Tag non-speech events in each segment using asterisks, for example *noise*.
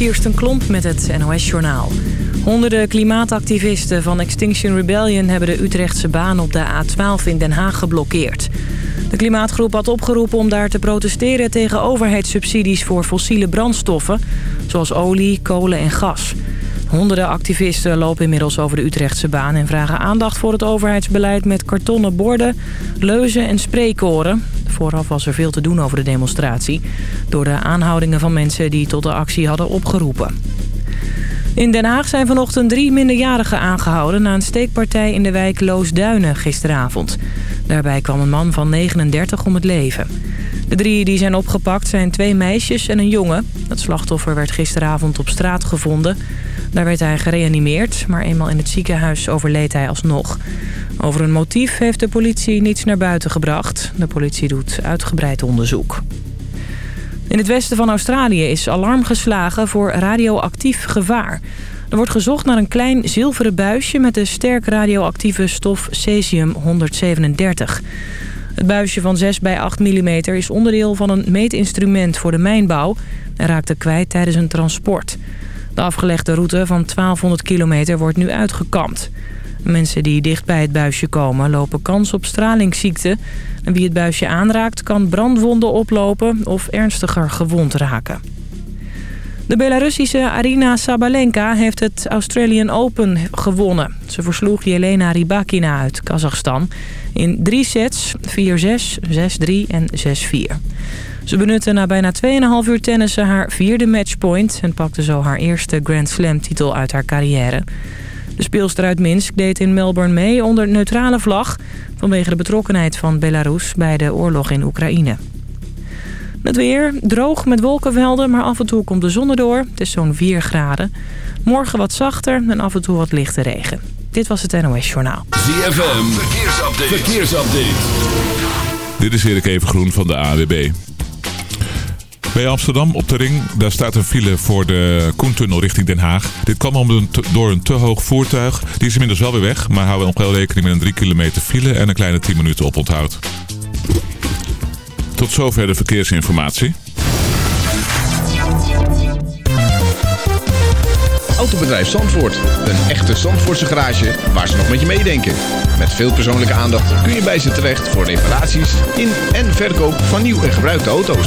Kirsten Klomp met het NOS-journaal. Honderden klimaatactivisten van Extinction Rebellion... hebben de Utrechtse baan op de A12 in Den Haag geblokkeerd. De klimaatgroep had opgeroepen om daar te protesteren... tegen overheidssubsidies voor fossiele brandstoffen... zoals olie, kolen en gas. Honderden activisten lopen inmiddels over de Utrechtse baan... en vragen aandacht voor het overheidsbeleid met kartonnen borden, leuzen en spreekkoren. Vooraf was er veel te doen over de demonstratie... door de aanhoudingen van mensen die tot de actie hadden opgeroepen. In Den Haag zijn vanochtend drie minderjarigen aangehouden... na een steekpartij in de wijk Loosduinen gisteravond. Daarbij kwam een man van 39 om het leven. De drie die zijn opgepakt zijn twee meisjes en een jongen. Het slachtoffer werd gisteravond op straat gevonden. Daar werd hij gereanimeerd, maar eenmaal in het ziekenhuis overleed hij alsnog. Over een motief heeft de politie niets naar buiten gebracht. De politie doet uitgebreid onderzoek. In het westen van Australië is alarm geslagen voor radioactief gevaar. Er wordt gezocht naar een klein zilveren buisje met de sterk radioactieve stof cesium-137. Het buisje van 6 bij 8 mm is onderdeel van een meetinstrument voor de mijnbouw... en raakte kwijt tijdens een transport. De afgelegde route van 1200 kilometer wordt nu uitgekampt. Mensen die dicht bij het buisje komen lopen kans op stralingsziekte. En wie het buisje aanraakt kan brandwonden oplopen of ernstiger gewond raken. De Belarussische Arina Sabalenka heeft het Australian Open gewonnen. Ze versloeg Jelena Rybakina uit Kazachstan in drie sets, 4-6, 6-3 en 6-4. Ze benutte na bijna 2,5 uur tennissen haar vierde matchpoint... en pakte zo haar eerste Grand Slam titel uit haar carrière. De speelster uit Minsk deed in Melbourne mee onder neutrale vlag... vanwege de betrokkenheid van Belarus bij de oorlog in Oekraïne. Het weer, droog met wolkenvelden, maar af en toe komt de zon erdoor. Het is zo'n 4 graden. Morgen wat zachter en af en toe wat lichte regen. Dit was het NOS Journaal. ZFM, verkeersupdate. verkeersupdate. Dit is Erik Evengroen van de AWB. Bij Amsterdam op de ring, daar staat een file voor de Koentunnel richting Den Haag. Dit kwam om door een te hoog voertuig. Die is inmiddels wel weer weg, maar we nog wel rekening met een 3 kilometer file en een kleine 10 minuten oponthoud. Tot zover de verkeersinformatie. Autobedrijf Zandvoort. Een echte Zandvoortse garage waar ze nog met je meedenken. Met veel persoonlijke aandacht kun je bij ze terecht voor reparaties in en verkoop van nieuw en gebruikte auto's.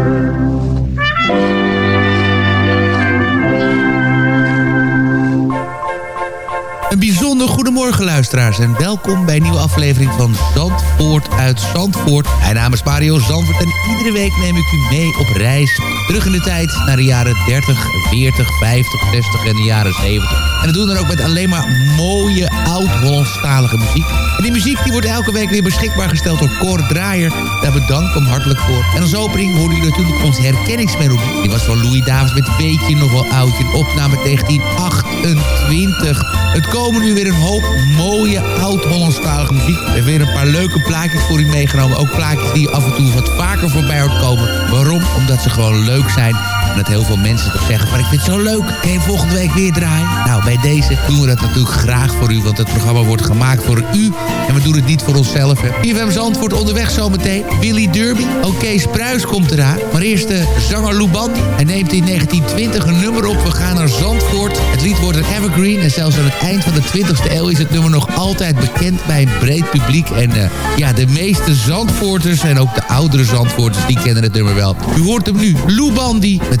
Goedemorgen luisteraars en welkom bij een nieuwe aflevering van Zandvoort uit Zandvoort. Mijn naam is Mario Zandvoort en iedere week neem ik u mee op reis. Terug in de tijd naar de jaren 30, 40, 50, 60 en de jaren 70. En dat doen we dan ook met alleen maar mooie oud-Hollandstalige muziek. En die muziek die wordt elke week weer beschikbaar gesteld door Cor Draaier. Daar bedank hem hartelijk voor. En als opening hoorde u natuurlijk onze herkenningsmelodie. Die was van Louis Davids met Weet je nog wel oudje. Een opname 1928. Het komen nu weer een hoop mooie oud-Hollandstalige muziek. We hebben weer een paar leuke plaatjes voor u meegenomen. Ook plaatjes die af en toe wat vaker voorbij hoort komen. Waarom? Omdat ze gewoon leuk zijn. Dat heel veel mensen toch zeggen van ik vind het zo leuk. Kan je volgende week weer draaien? Nou, bij deze doen we dat natuurlijk graag voor u. Want het programma wordt gemaakt voor u. En we doen het niet voor onszelf. IFM Zandvoort onderweg zometeen. Billy Derby. Oké, Kees Pruis komt eraan. Maar eerst de zanger Lou Bandy. Hij neemt in 1920 een nummer op. We gaan naar Zandvoort. Het lied wordt een evergreen. En zelfs aan het eind van de 20e eeuw is het nummer nog altijd bekend bij een breed publiek. En uh, ja, de meeste Zandvoorters en ook de oudere Zandvoorters, die kennen het nummer wel. U hoort hem nu, Lou Bandy, met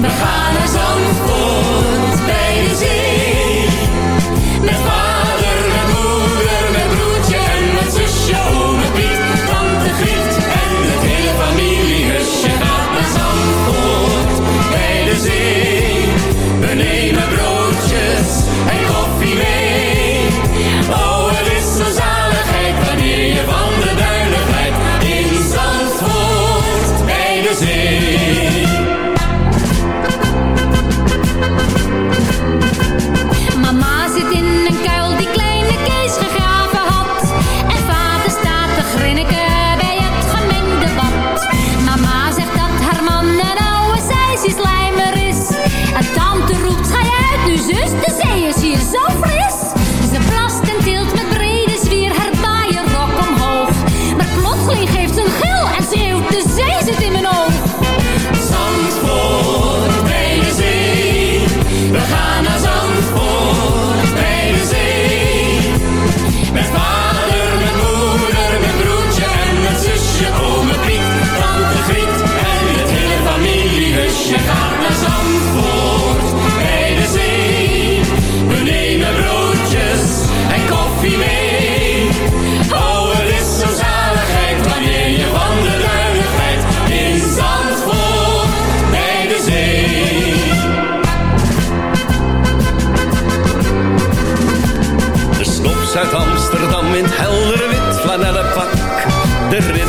We gaan naar Zandvoort bij de zee.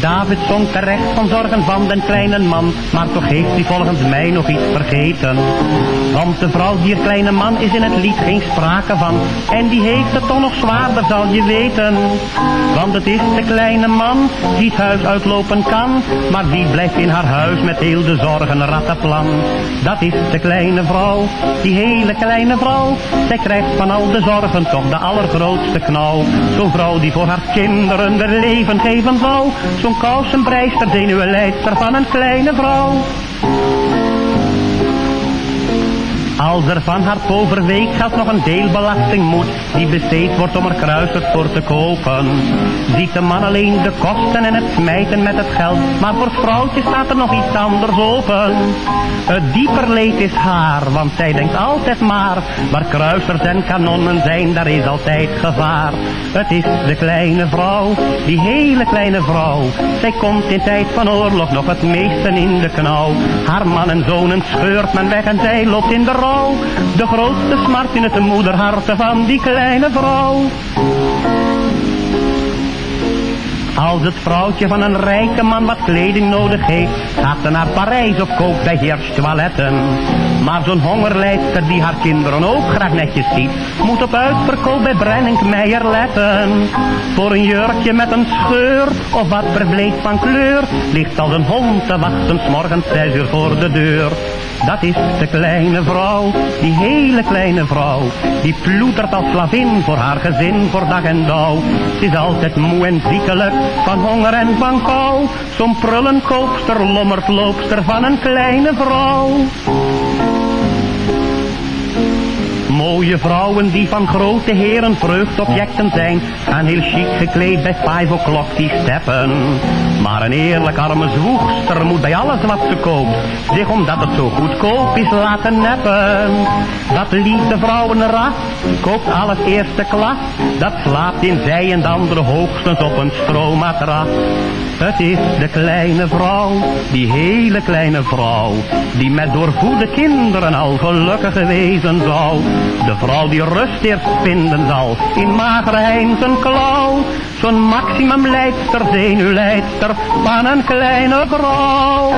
David zong terecht van zorgen van den kleine man, maar toch heeft hij volgens mij nog iets vergeten. Want de vrouw die kleine man is in het lied geen sprake van, en die heeft het toch nog zwaarder zal je weten. Want het is de kleine man die het huis uitlopen kan, maar die blijft in haar huis met heel de zorgen rattenplan. Dat is de kleine vrouw, die hele kleine vrouw, zij krijgt van al de zorgen toch de allergrootste knauw. Zo'n vrouw die voor haar kinderen de leven geven wou, zo'n kousenbreister, zenuwenleidster van een kleine vrouw. Als er van haar overweekgeld nog een deel belasting moet, die besteed wordt om er kruisers voor te kopen. Ziet de man alleen de kosten en het smijten met het geld, maar voor het vrouwtje staat er nog iets anders open. Het dieper leed is haar, want zij denkt altijd maar, waar kruisers en kanonnen zijn, daar is altijd gevaar. Het is de kleine vrouw, die hele kleine vrouw, zij komt in tijd van oorlog nog het meeste in de knauw. Haar man en zonen scheurt men weg en zij loopt in de rouw. De grootste smart in het moederhart van die kleine vrouw. Als het vrouwtje van een rijke man wat kleding nodig heeft, gaat ze naar Parijs of koopt bij Heers toiletten. Maar zo'n hongerlijster die haar kinderen ook graag netjes ziet, moet op uitverkoop bij Brennink Meijer letten. Voor een jurkje met een scheur of wat verbleekt van kleur, ligt als een hond te wachten morgens zes uur voor de deur. Dat is de kleine vrouw, die hele kleine vrouw. Die ploetert als slavin voor haar gezin, voor dag en dauw. Ze is altijd moe en ziekelijk, van honger en van kou. Zo'n prullenkoopster, lommerd loopster van een kleine vrouw. Mooie vrouwen die van grote heren vreugdobjecten zijn, gaan heel chic gekleed bij five o'clock die steppen. Maar een eerlijk arme zwoegster moet bij alles wat ze koopt, zich omdat het zo goedkoop is laten neppen. Dat liefde vrouwenras koopt alles eerste klas, dat slaapt in zij en de andere hoogstens op een stroomatras. Het is de kleine vrouw, die hele kleine vrouw, die met doorvoede kinderen al gelukkig wezen zou. De vrouw die rust eerst vinden zal, in magere hein zijn klauw. Zo'n maximum leidster, zenuwleidster van een kleine vrouw.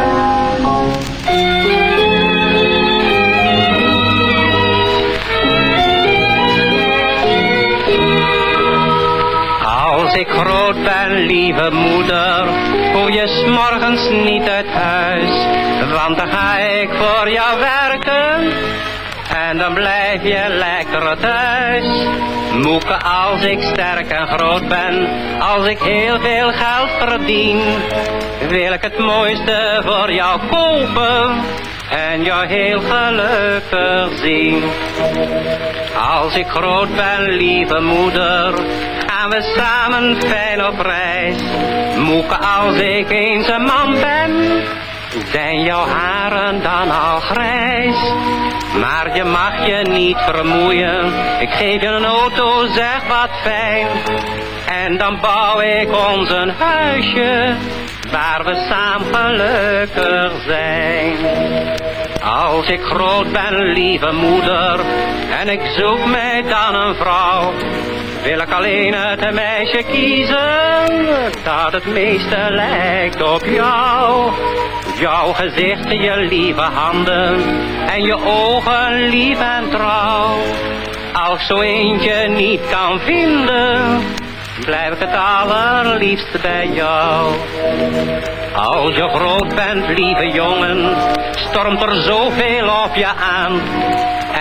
Groot ben, lieve moeder, hoef je s'morgens niet uit huis. Want dan ga ik voor jou werken en dan blijf je lekker thuis. Moeke, als ik sterk en groot ben, als ik heel veel geld verdien, wil ik het mooiste voor jou kopen en jou heel gelukkig zien. Als ik groot ben, lieve moeder, gaan we samen fijn op reis. Moeke, als ik eens een man ben, zijn jouw haren dan al grijs? Maar je mag je niet vermoeien, ik geef je een auto, zeg wat fijn. En dan bouw ik ons een huisje, waar we samen gelukkig zijn. Als ik groot ben, lieve moeder, en ik zoek mij dan een vrouw, wil ik alleen het meisje kiezen, dat het meeste lijkt op jou. Jouw gezicht, je lieve handen, en je ogen lief en trouw. Als zo eentje niet kan vinden, blijf ik het allerliefst bij jou. Als je groot bent, lieve jongen, stormt er zoveel op je aan.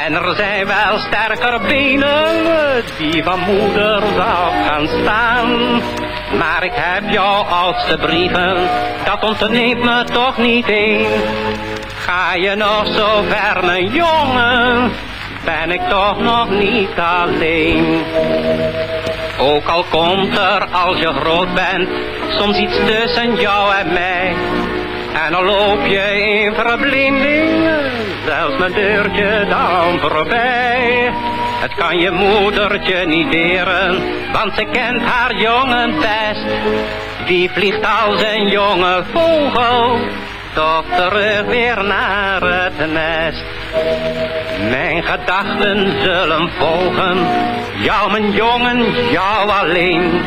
En er zijn wel sterker benen die van moeder zou gaan staan. Maar ik heb jouw oudste brieven, dat ontneemt me toch niet één. Ga je nog zo ver, mijn jongen, ben ik toch nog niet alleen. Ook al komt er als je groot bent, soms iets tussen jou en mij. En al loop je in verblinding, zelfs mijn deurtje dan voorbij. Het kan je moedertje niet deren, want ze kent haar jongen best. Die vliegt als een jonge vogel, toch terug weer naar het nest. Mijn gedachten zullen volgen, jou mijn jongen, jou alleen.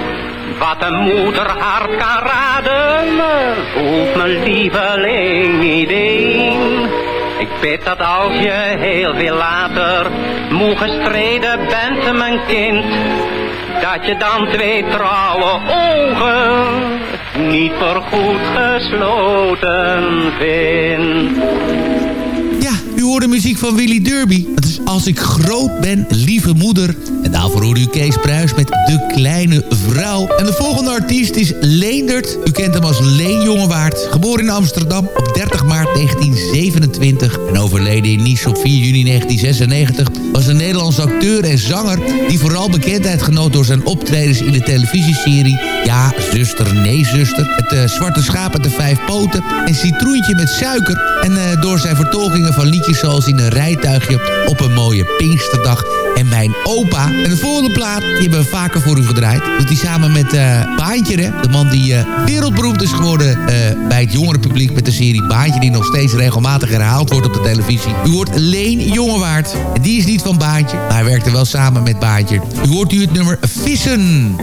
Wat een moeder hart kan raden, voelt mijn lieveling niet één. Ik bid dat als je heel veel later moe gestreden bent, mijn kind, dat je dan twee trouwe ogen niet voorgoed gesloten vindt. Ja, u hoort de muziek van Willy Derby. Dat is Als ik groot ben, lieve moeder. En daarvoor hoorde u Kees Pruis met De Kleine Vrouw. En de volgende artiest is Leendert. U kent hem als Leen Jongewaard. Geboren in Amsterdam op 30 maart 1927. En overleden in Nice op 4 juni 1996. Was een Nederlandse acteur en zanger... die vooral bekendheid genoot door zijn optredens in de televisieserie... Ja, zuster, nee, zuster. Het eh, Zwarte Schaap met de Vijf Poten. En Citroentje met Suiker. En eh, door zijn vertolkingen van liedjes zoals in een rijtuigje... op een mooie Pinksterdag en mijn opa. En de volgende plaat, die hebben we vaker voor u gedraaid. Doet hij samen met uh, Baantje, hè? de man die uh, wereldberoemd is geworden uh, bij het jongere publiek met de serie Baantje, die nog steeds regelmatig herhaald wordt op de televisie. U hoort Leen Jongewaard. En die is niet van Baantje, maar hij werkte wel samen met Baantje. U hoort u het nummer Vissen.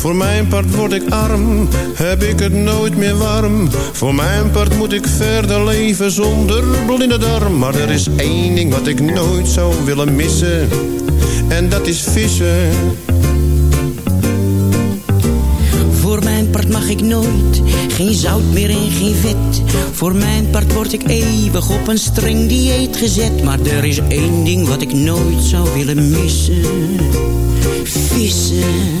Voor mijn part word ik arm, heb ik het nooit meer warm. Voor mijn part moet ik verder leven zonder blinde darm. Maar er is één ding wat ik nooit zou willen missen. En dat is vissen. Voor mijn part mag ik nooit, geen zout meer en geen vet. Voor mijn part word ik eeuwig op een streng dieet gezet. Maar er is één ding wat ik nooit zou willen missen. Vissen.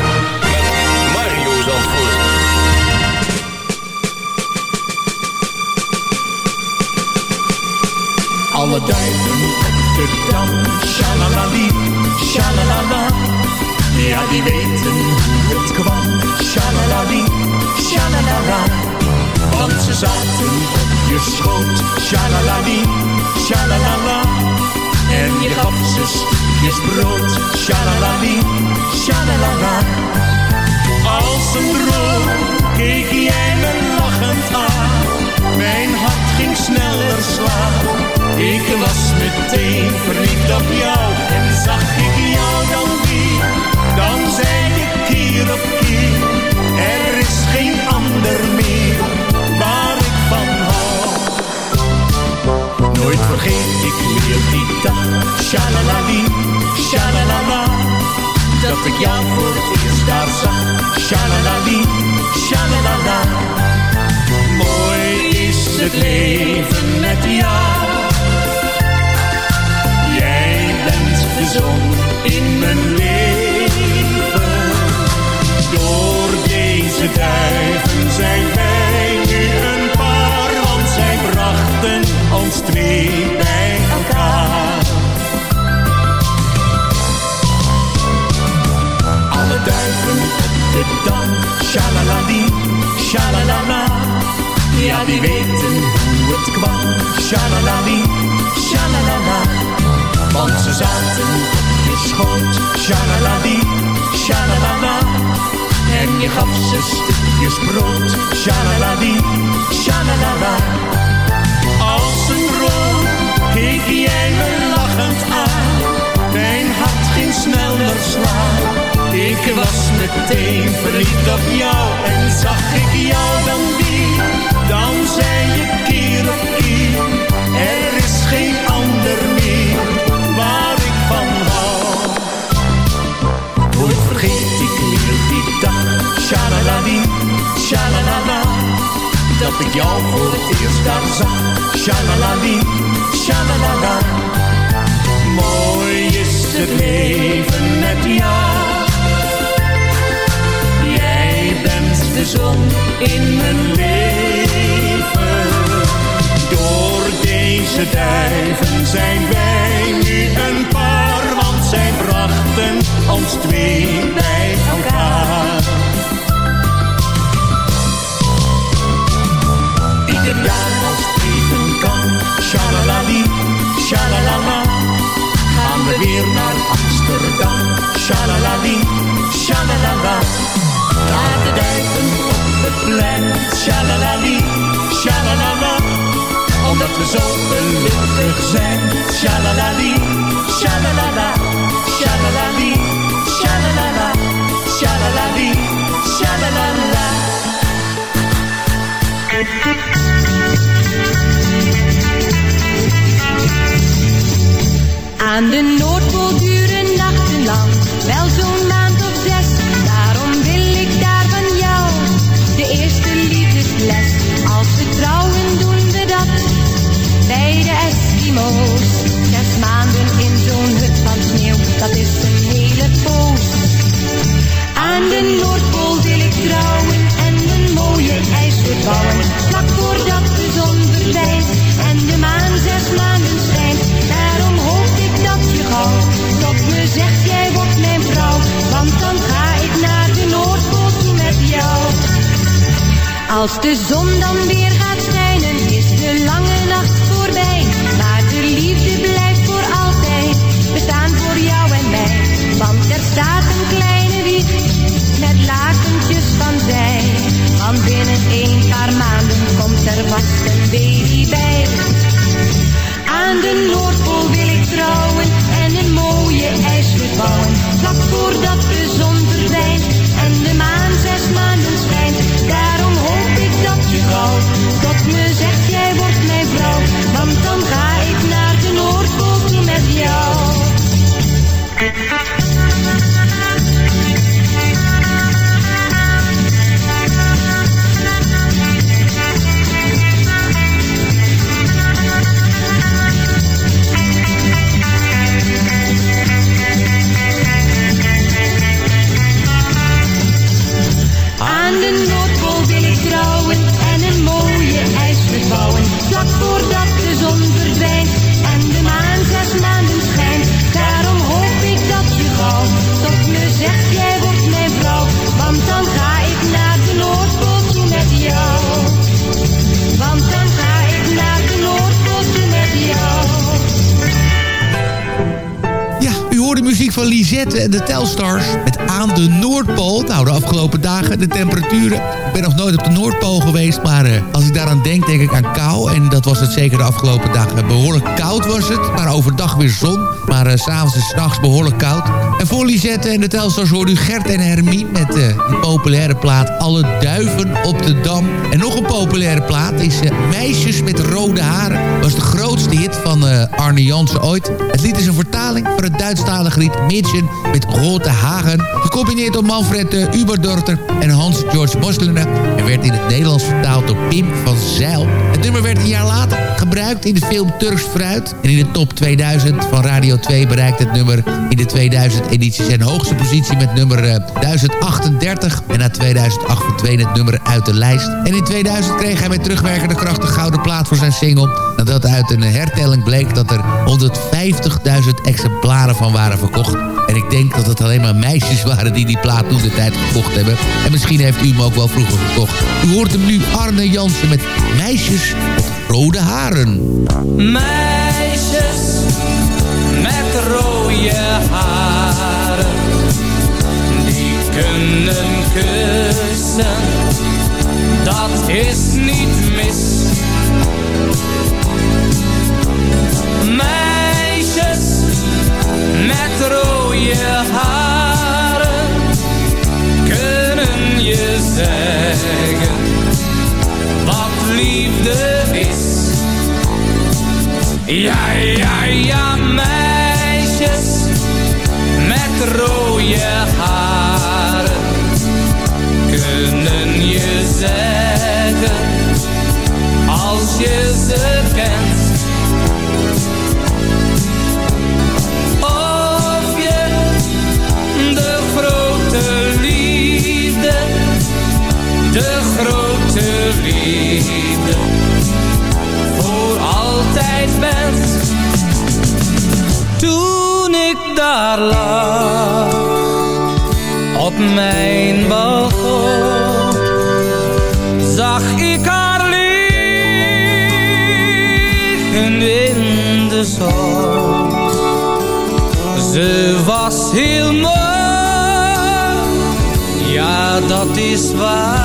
Alle op de dam, shalalali, shalalala. Ja, die weten hoe het kwam, shalalali, shalalala. Want ze zaten op je schoot, shalalali, shalalala. En je gaf ze stukjes brood, shalalali, shalalala. Als een droom keek jij me lachend aan. Mijn hart ging sneller slaan. Ik was meteen verliefd op jou. En zag ik jou dan weer. Dan zei ik keer op keer. Er is geen ander meer waar ik van hou. Nooit vergeet ik meer die dag. Shalalali, shalalala. Dat ik jou voor het eerst daar zag. Shalalali, shalalala. Mooi is het leven met jou. De zon in mijn leven. Door deze duiven zijn wij nu een paar, want zij brachten ons twee bij elkaar. Alle duiven de dam, shalalali, shalalala. Ja, die weten hoe het kwam, shalalali, shalalala. Want ze zaten je schoot, shalalali, shalalala. En je gaf ze stukjes brood, shalalali, shalalala. Als een droom keek jij me lachend aan. Mijn hart ging sneller slaan. Ik was meteen verliefd op jou en zag ik jou dan weer. Dan zei je keer op keer, er is geen ik jou voor het eerst daar zag, shalalali, shalalala. Mooi is het leven met jou. Jij bent de zon in mijn leven. Door deze duiven zijn wij nu een paar, want zij brachten ons twee bij elkaar. jaren streven kan. Shalalali, shalalala. Gaan we weer naar Amsterdam. Shalalali, shalalala. Naar de duiven op het plein. Shalalali, shalalala. Omdat we zo gelukkig zijn. Shalalali, shalalala. Shalalali, shalalala. Shalalali, shalalala. Aan de Noordpool duren nachtenlang, wel zo'n maand of zes. Daarom wil ik daar van jou de eerste liefdesles. Als we trouwen doen we dat bij de Eskimo's. Zes maanden in zo'n hut van sneeuw, dat is een hele poos. Aan de Noordpool wil ik trouwen Als de zon dan weer gaat schijnen, is de lange nacht voorbij. Maar de liefde blijft voor altijd bestaan voor jou en mij. Want er staat een kleine wieg met lakentjes van zij. Want binnen een paar maanden komt er vast een baby bij. Aan de Noordpool wil ik trouwen en een mooie ijsje bouwen. Vlak voordat de zon verdwijnt en de maan zes maanden schijnt. Ik dat me zegt van Lisette en de Telstars met Aan de Noordpool. Nou, de afgelopen dagen, de temperaturen. Ik ben nog nooit op de Noordpool geweest, maar eh, als ik daaraan denk, denk ik aan kou. En dat was het zeker de afgelopen dagen. Behoorlijk koud was het, maar overdag weer zon. Maar eh, s s'avonds en s'nachts behoorlijk koud. En voor Lisette en de Telstars hoort u Gert en Hermie met eh, die populaire plaat Alle Duiven op de Dam. En nog een populaire plaat is eh, Meisjes met Rode Haren. was de grootste hit van eh, Arne Jansen ooit. Het lied is een vertaling van het Duitsstalige lied Met Rote Hagen. Gecombineerd door Manfred uh, en Hans-George Moslenen. En werd in het Nederlands vertaald door Pim van Zeil. Het nummer werd een jaar later gebruikt in de film Turks Fruit. En in de top 2000 van Radio 2 bereikt het nummer in de 2000-editie zijn hoogste positie met nummer eh, 1038. En na 2008 verdween het nummer uit de lijst. En in 2000 kreeg hij met terugwerkende kracht de gouden plaat voor zijn single. Nadat uit een hertelling bleek dat er 150.000 exemplaren van waren verkocht. En ik denk dat het alleen maar meisjes waren die die plaat toen de tijd gekocht hebben. En misschien heeft u hem ook wel vroeger gekocht. U hoort hem nu Arne Jansen met Meisjes met rode haren. Meisjes met rode haren, die kunnen kussen, dat is niet mis. Meisjes met rode haren, kunnen je zeggen wat liefde is. Ja, ja, ja, meisjes met rode haren kunnen je zeggen als je ze kent. De grote liefde voor altijd bent. Toen ik daar lag op mijn balkon, zag ik haar liggen in de zon. Ze was heel mooi, ja dat is waar.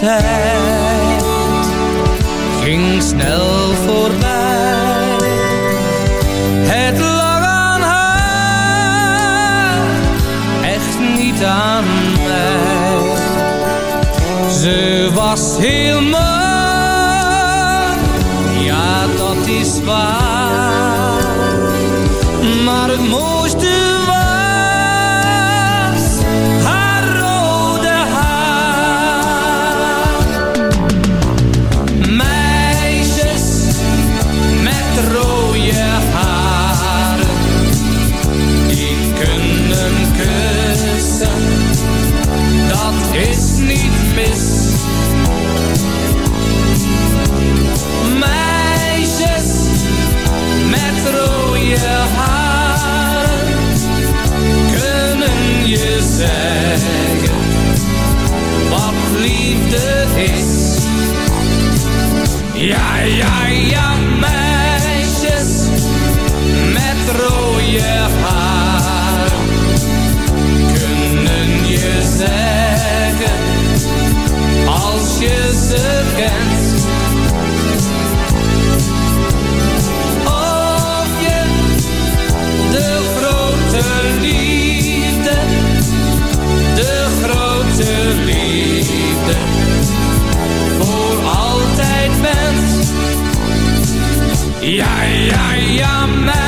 Tijd ging snel voorbij. Het lag aan haar, echt niet aan mij. Ze was heel mooi, ja dat is waar. Maar het mooiste Ja, ja, ja,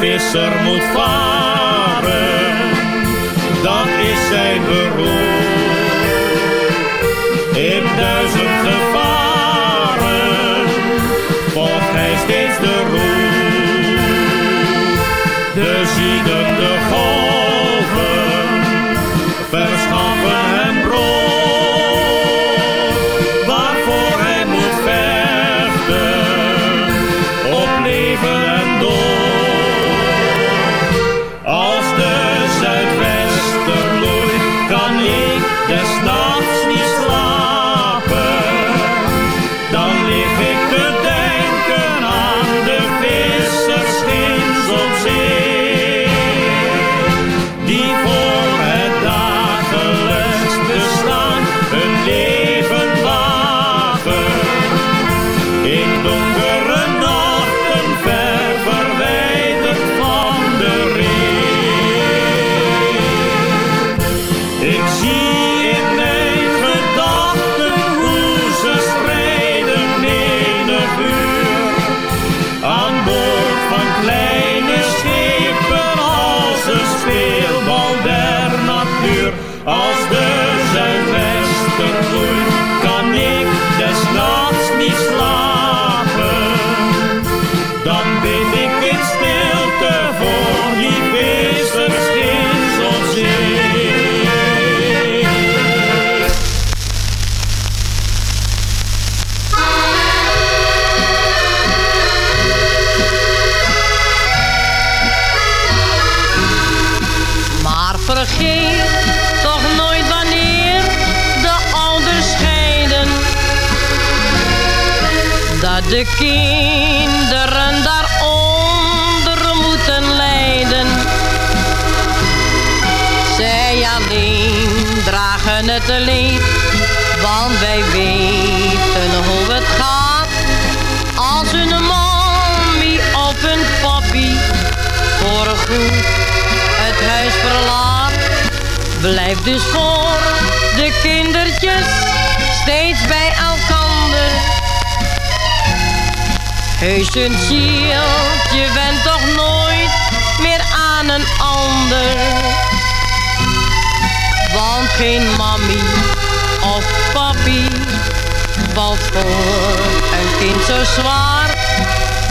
Visser moet varen, dat is zijn beroep. In duizend gevaren de kinderen daaronder moeten lijden. Zij alleen dragen het leed, want wij weten hoe het gaat. Als hun mommy of hun papi voorgoed het huis verlaat. Blijf dus voor de kindertjes steeds bij Heus een zieltje went toch nooit meer aan een ander. Want geen mammy of papi valt voor een kind zo zwaar.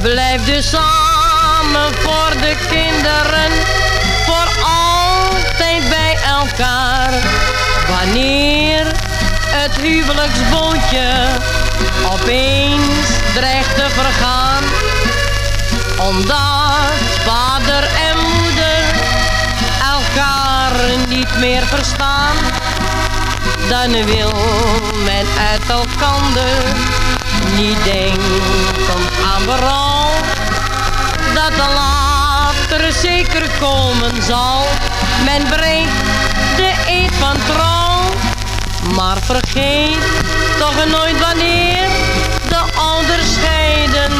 Blijf dus samen voor de kinderen, voor altijd bij elkaar. Wanneer het huwelijksbootje opeens dreigt te vergaan, omdat vader en moeder elkaar niet meer verstaan, dan wil men uit elkander niet denken aan berouw. Dat er later zeker komen zal, men breekt de eed van trouw. Maar vergeet toch nooit wanneer de ouders scheiden.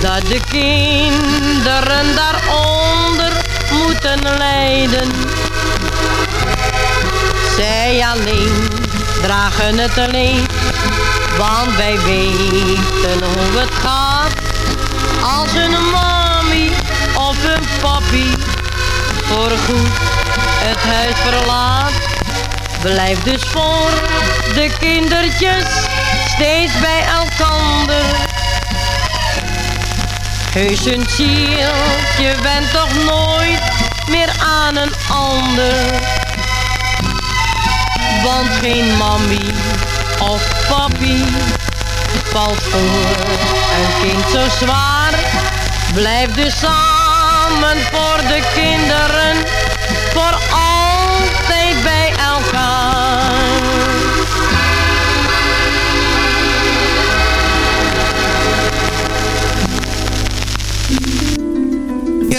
Dat de kinderen daaronder moeten lijden. Zij alleen dragen het alleen, want wij weten hoe het gaat. Als een mommy of een papi voorgoed het huis verlaat. Blijf dus voor de kindertjes steeds bij elkander. Heus een zieltje went toch nooit meer aan een ander. Want geen mammy of papi valt voor een kind zo zwaar. Blijf dus samen voor de kinderen, voor altijd bij elkaar.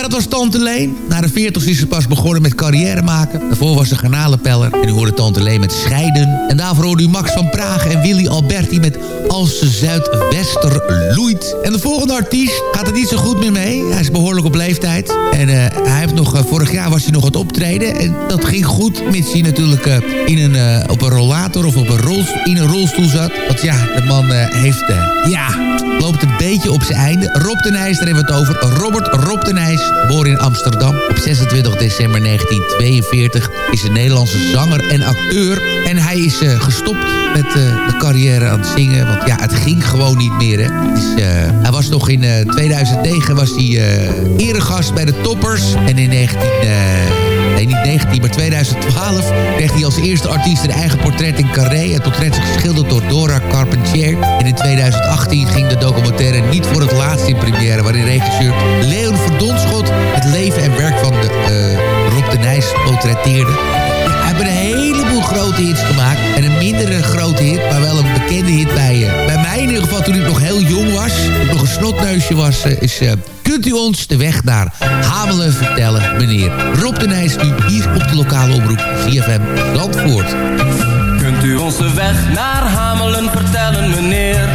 Dat was Tante Leen. Na de 40 is ze pas begonnen met carrière maken. Daarvoor was ze garnalenpeller. En nu hoorde Tante Leen met Scheiden. En daarvoor hoorde u Max van Praag en Willy Alberti met Als ze Zuidwester loeit. En de volgende artiest gaat het niet zo goed meer mee. Hij is behoorlijk op leeftijd. En uh, hij heeft nog, uh, vorig jaar was hij nog het optreden. En dat ging goed, mits hij natuurlijk uh, in een, op een rollator of op een rolstoel, in een rolstoel zat. Want ja, de man heeft, ja, loopt een beetje op zijn einde. Rob de Nijs, daar hebben we het over. Robert Rob de Nijs, geboren in Amsterdam. Op 26 december 1942 is een Nederlandse zanger en acteur. En hij is gestopt met de carrière aan het zingen. Want ja, het ging gewoon niet meer. Hè. Dus, hij was nog in 2009 was hij eregast bij de Toppers. En in 19... Nee, niet 19, maar 2012 kreeg hij als eerste artiest een eigen portret in Carré. Het portret is geschilderd door Dora Carpentier. En in 2018 ging de documentaire niet voor het laatst in première... waarin regisseur Leon Verdonschot het leven en werk van de, uh, Rob de Nijs portretteerde. Hij hebben een heleboel grote hits gemaakt. En een mindere grote hit, maar wel een bekende hit bij, uh, bij mij in ieder geval toen ik nog heel jong was. Toen nog een snotneusje was, uh, is... Kunt u ons de weg naar Hamelen vertellen, meneer Rob de Nijs, nu hier op de lokale omroep CFM Zandvoort. Kunt u ons de weg naar Hamelen vertellen, meneer?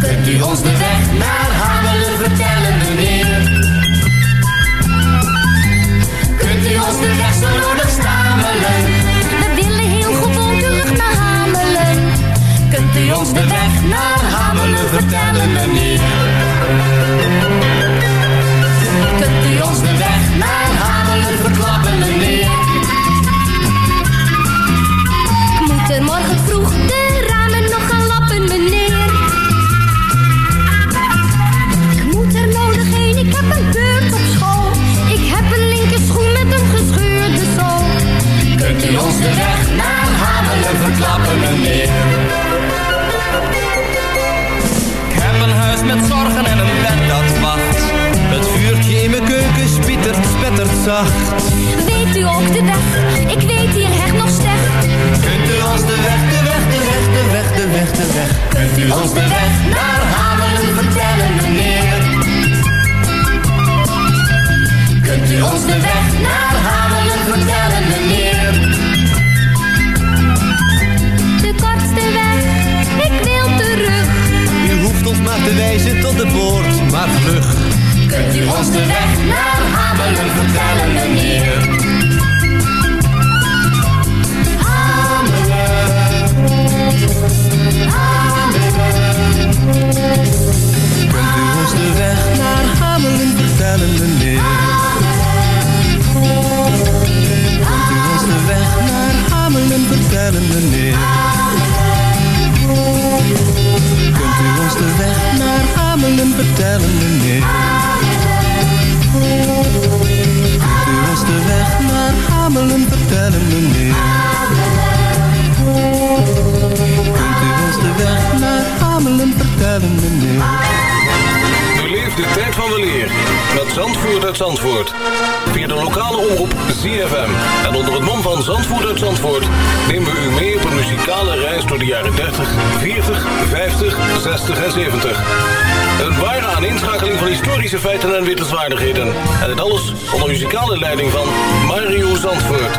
Kunt u ons de weg naar Hamelen vertellen, meneer? Kunt u ons de weg zo nodig stamelen? U ons de weg naar Hamelen vertellen, meneer? Kunt u ons de weg naar Hamelen verklappen, meneer? Zacht. Weet u ook de weg? Ik weet hier echt nog slecht. Kunt u ons de weg, de weg, de weg, de weg, de weg, de weg. Kunt u ons de weg naar Hamelen vertellen, meneer? Kunt u ons de weg naar Hamelen vertellen, meneer? De kortste weg, ik wil terug hoeft ons maar te wijzen tot de poort, maar vlug. Kunt u ons de weg naar Hamelen vertellen, meneer? Feiten en wittelswaardigheden. En het alles onder muzikale leiding van Mario Zandvoort.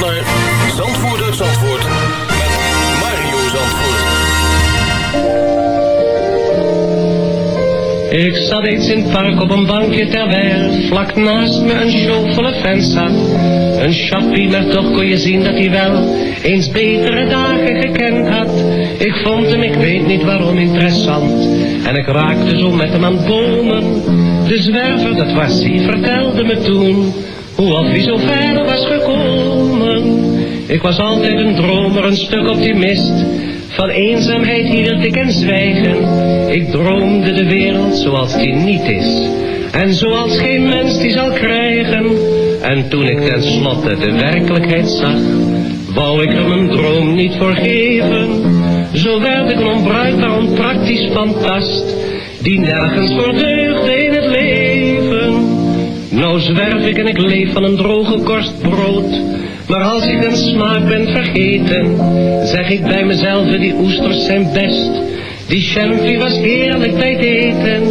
naar Zandvoort Zandvoort met Mario Zandvoort. Ik zat eens in het park op een bankje terwijl vlak naast me een chauffele vent zat. Een chappie, maar toch kon je zien dat hij wel eens betere dagen gekend had. Ik vond hem, ik weet niet waarom, interessant. En ik raakte zo met hem aan bomen. De zwerver, dat was hij, vertelde me toen. Hoe of hij zo ver was gekomen. Ik was altijd een dromer, een stuk optimist. Van eenzaamheid hield ik en zwijgen. Ik droomde de wereld zoals die niet is. En zoals geen mens die zal krijgen. En toen ik tenslotte de werkelijkheid zag, wou ik er mijn droom niet voor geven. Zo werd ik een onbruikbaar, onpraktisch fantast, die nergens voor deugde in het leven. Nou zwerf ik en ik leef van een droge korst brood. Maar als ik den smaak ben vergeten, zeg ik bij mezelf, die oesters zijn best. Die champie was heerlijk bij het eten.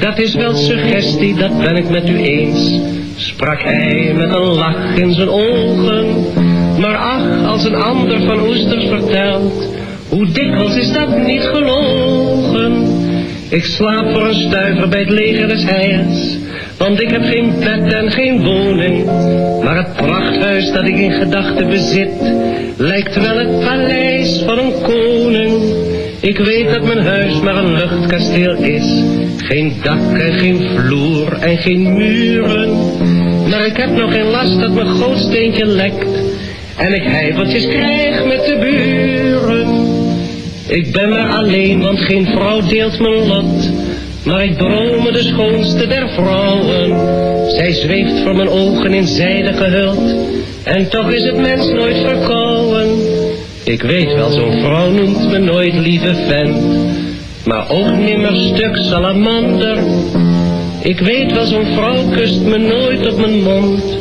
Dat is wel suggestie, dat ben ik met u eens. Sprak hij met een lach in zijn ogen. Maar ach, als een ander van oesters vertelt, hoe dikwijls is dat niet gelogen. Ik slaap voor een stuiver bij het leger des heils. Want ik heb geen bed en geen woning. Maar het prachthuis dat ik in gedachten bezit, lijkt wel het paleis van een koning. Ik weet dat mijn huis maar een luchtkasteel is. Geen dak en geen vloer en geen muren. Maar ik heb nog geen last dat mijn gootsteentje lekt. En ik heifeltjes krijg met de buren. Ik ben maar alleen, want geen vrouw deelt mijn lot. Maar ik drome de schoonste der vrouwen. Zij zweeft voor mijn ogen in zijde gehuld. En toch is het mens nooit verkouden. Ik weet wel, zo'n vrouw noemt me nooit lieve vent. Maar ook nimmer stuk salamander. Ik weet wel, zo'n vrouw kust me nooit op mijn mond.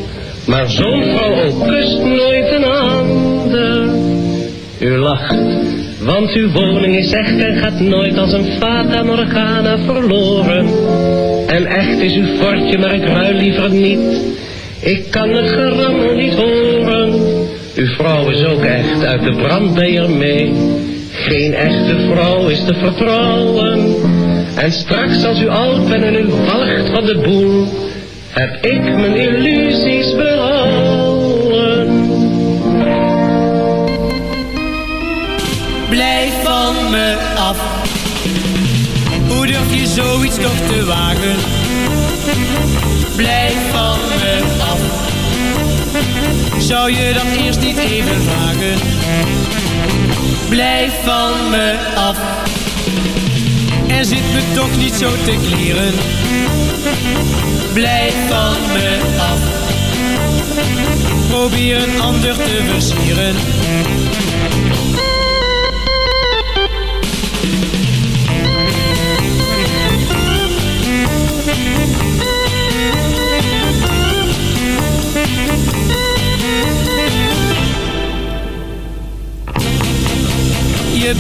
Maar zo'n vrouw ook kust nooit een ander. U lacht, want uw woning is echt en gaat nooit als een fata morgana verloren. En echt is uw fortje, maar ik ruil liever niet. Ik kan het gerammel niet horen. Uw vrouw is ook echt, uit de brand je mee. Geen echte vrouw is te vertrouwen. En straks als u oud bent en u walgt van de boel, heb ik mijn illusies behouden. Zoiets toch te wagen? Blijf van me af. Zou je dat eerst niet even vragen? Blijf van me af. En zit me toch niet zo te kleren. Blijf van me af. Probeer een ander te versieren.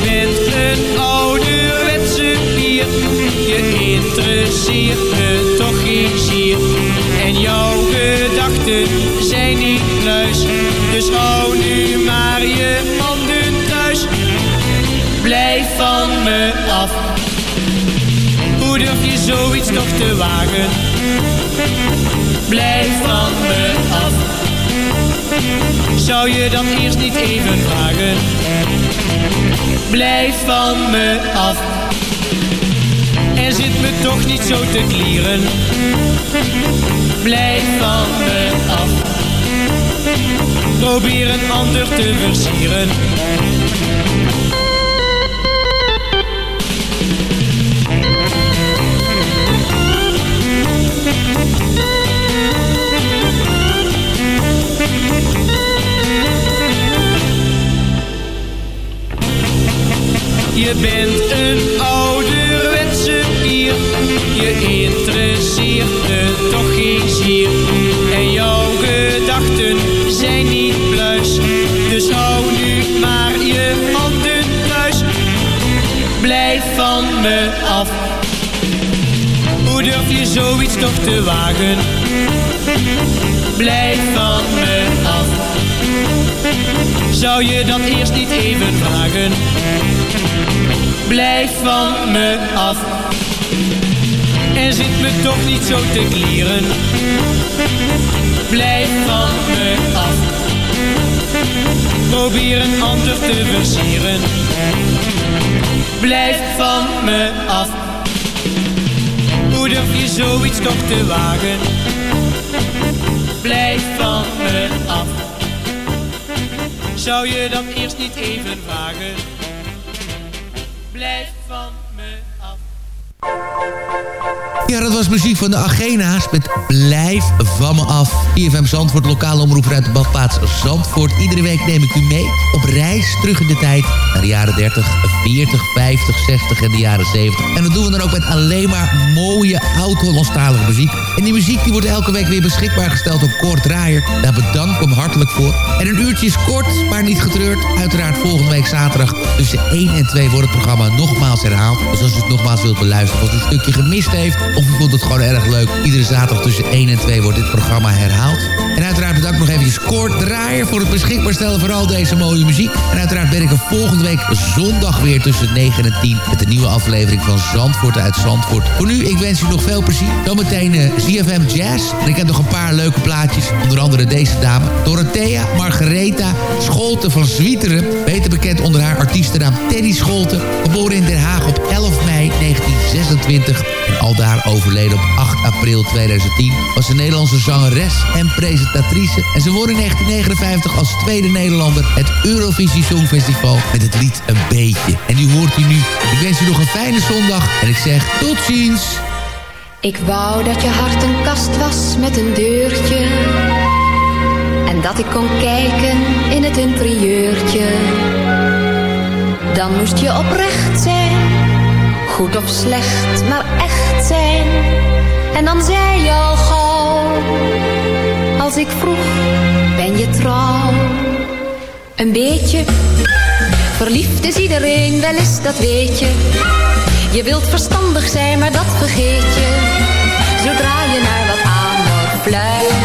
Bent een ouderwetse bier, je interesseert me toch geen zier. En jouw gedachten zijn niet pluis, dus hou nu maar je handen thuis. Blijf van me af, hoe durf je zoiets toch te wagen? Blijf van me af, zou je dat eerst niet even vragen? Blijf van me af. En zit me toch niet zo te klieren. Blijf van me af. Probeer een ander te versieren. Je bent een ouderwetse bier, je interesseert me toch geen zier. En jouw gedachten zijn niet pluis, dus hou nu maar je handen thuis. Blijf van me af, hoe durf je zoiets toch te wagen? Blijf van me af, zou je dat eerst niet even vragen? Blijf van me af. En zit me toch niet zo te klieren. Blijf van me af. Probeer een ander te versieren. Blijf van me af. Hoe durf je zoiets toch te wagen? Blijf van me af. Zou je dat eerst niet even vragen? Ja, dat was muziek van de Agena's met Blijf van me af. IFM Zandvoort, lokale omroep uit de badplaats Zandvoort. Iedere week neem ik u mee op reis terug in de tijd... de jaren 30, 40, 50, 60 en de jaren 70. En dat doen we dan ook met alleen maar mooie oud-Hollandstalige muziek. En die muziek die wordt elke week weer beschikbaar gesteld door Kort Draaier. Daar bedank hem hartelijk voor. En een uurtje is kort, maar niet getreurd. Uiteraard volgende week zaterdag tussen 1 en 2 wordt het programma nogmaals herhaald. Dus als u het nogmaals wilt beluisteren, of u een stukje gemist heeft... of u vond het gewoon erg leuk, iedere zaterdag tussen 1 en 2 wordt dit programma herhaald. En uiteraard bedankt nog eventjes Kort Draaier voor het beschikbaar stellen van al deze mooie muziek. En uiteraard ben ik er volgende week zondag weer tussen 9 en 10... met de nieuwe aflevering van Zandvoort uit Zandvoort. Voor nu, ik wens u nog veel plezier. Zometeen uh, ZFM Jazz. En ik heb nog een paar leuke plaatjes. Onder andere deze dame. Dorothea Margaretha Scholten van Zwieteren. Beter bekend onder haar artiestennaam Teddy Scholten. Geboren in Den Haag op 11 mei 1926. En aldaar overleden op 8 april 2010. Was een Nederlandse zangeres en presentatrice. En ze won in 1959 als tweede Nederlander het Eurovisie Songfestival met het lied Een Beetje. En die hoort u nu. Ik wens u nog een fijne zondag. En ik zeg tot ziens. Ik wou dat je hart een kast was met een deurtje. En dat ik kon kijken in het interieurtje. Dan moest je oprecht zijn. Goed of slecht, maar echt En dan zei je al gauw. Als ik vroeg, ben je trouw? Een beetje. Verliefd is iedereen, wel eens dat weet je. Je wilt verstandig zijn, maar dat vergeet je. Zodra je naar wat amor fluistert,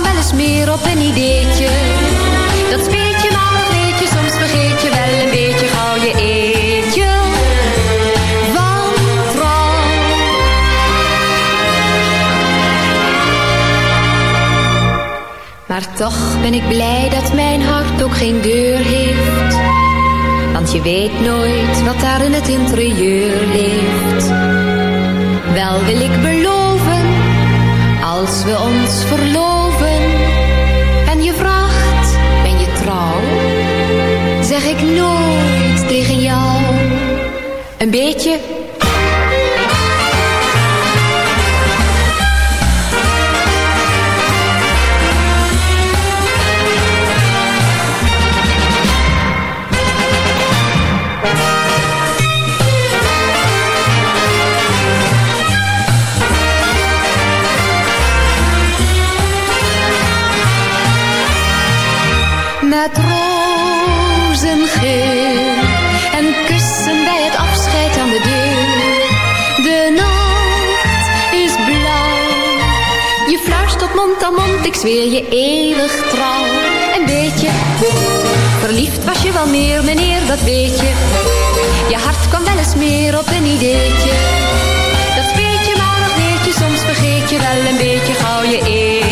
eens meer op een ideetje. Dat speet je maar, dat weet je, soms vergeet je wel een beetje gauw je eetje. Wantrouw. Maar toch ben ik blij dat mijn hart ook geen deur heeft. Want je weet nooit wat daar in het interieur leeft. Wel wil ik beloven, als we ons verloven. Een beetje zweer je eeuwig trouw. En weet je, verliefd was je wel meer, meneer, dat weet je. Je hart kwam wel eens meer op een ideetje. Dat weet je, maar dat weet je, soms vergeet je wel een beetje gauw je eetje.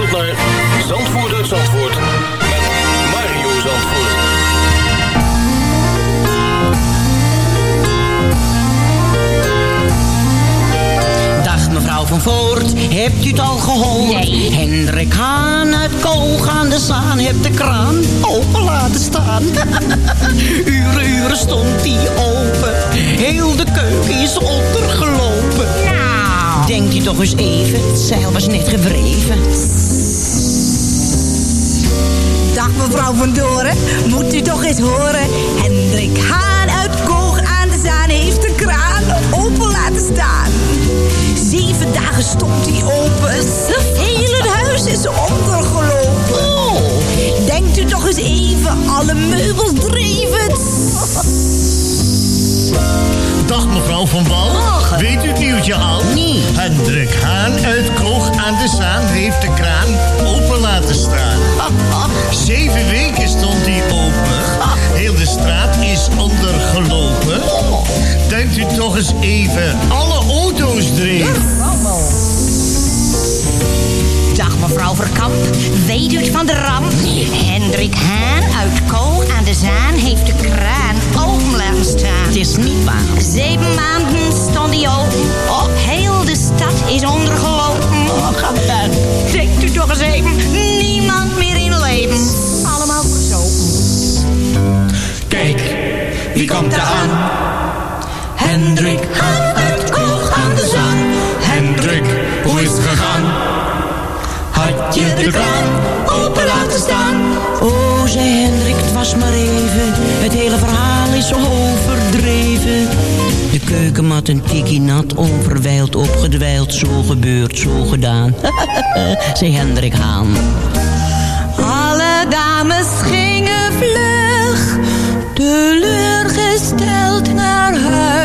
luistert naar Zandvoort uit Zandvoort. Met Mario Zandvoort. Dag mevrouw van Voort, hebt u het al gehoord? Nee. Hendrik Haan uit Koog aan de Zaan heeft de kraan open laten staan. *laughs* uren, uren stond die open. Heel de keuken is ondergelopen. Nou, Denkt u toch eens even, het zeil was net gewreven. Dag mevrouw van Doren, moet u toch eens horen. Hendrik Haan uit Koog aan de Zaan heeft de kraan open laten staan. Zeven dagen stond hij open, het hele huis is ondergelopen. Oh. Denkt u toch eens even, alle meubels dreven. Dag mevrouw Van Wal. Weet u het nieuwtje al? Nee. Hendrik Haan uit Koog aan de Zaan heeft de kraan open laten staan. *laughs* Zeven weken stond hij open. *laughs* Heel de straat is ondergelopen. Denkt u toch eens even, alle auto's dreven. Dag mevrouw Verkamp, weet u het van de ramp? Hendrik Haan uit Koog aan de Zaan heeft de kraan staan. Het is niet waar. Zeven maanden stond hij open. Oh, heel de stad is ondergelopen. Oh, gaat het. Denkt u toch eens even, niemand meer in leven. Allemaal verzopen. Kijk, wie komt er aan? Hendrik uit Koog aan de Zaan. Hendrik, hoe is het gegaan? Had je de kraan open laten staan? Oh, zei Hendrik, het was maar even. Het hele verhaal is overdreven. De keukenmat een tikkie nat, onverwijld, opgedwijld. Zo gebeurd, zo gedaan. *laughs* zei Hendrik Haan. Alle dames gingen vlug, teleurgesteld naar huis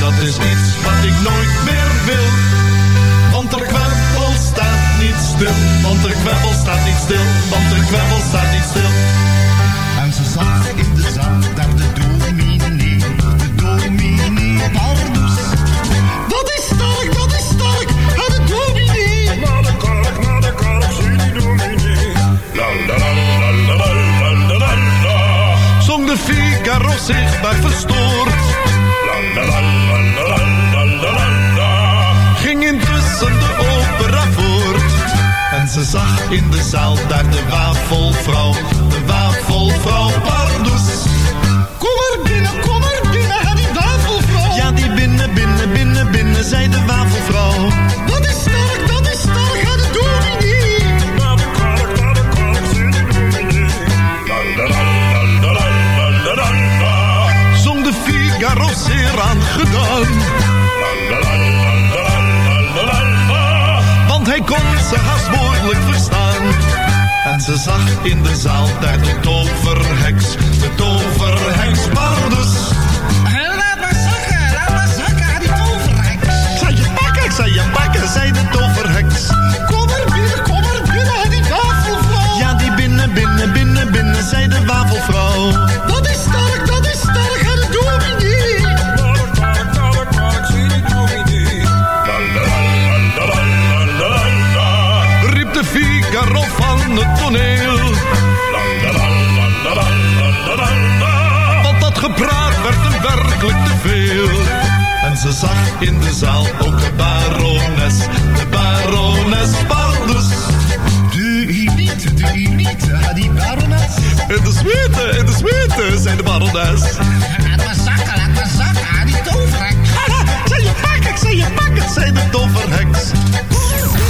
Dat is iets wat ik nooit meer wil. Want de kwebbel staat niet stil, want de kwebbel staat niet stil, want de kwebbel staat niet stil. En ze zag in de zaal daar de dominee, de dominee Barbus. Dat is sterk, dat is sterk, en de dominee. Naar de kerk, naar de kerk, zie die dominee. La la la la la la la la la la. Zong de Figaro zichtbaar verstoord. Ging intussen de opera voort. En ze zag in de zaal daar de wafelvrouw, de wafelvrouw Pardus. En ze zag in de zaal daar de toverheks, de toverheks Bardus. Laat maar zakken, laat maar zakken, die toverheks. Zei je pakken, ik zei je pakken, zei de toverheks. Kom er binnen, kom er binnen, die wafelvrouw. Ja, die binnen, binnen, binnen, binnen, zei de wafelvrouw. Dat is sterk, dat is sterk, en la la la. Riep de Figaro het toneel. Want dat gepraat werd hem werkelijk te veel. En ze zag in de zaal ook de barones, de barones Pardus. De elite, de elite, die barones. In de zweten, in de zweten, zei de barones. Laat me zakken, laat me zakken, die toverheks. *laughs* Zij je pak ik zei je pak het, zei de toverheks.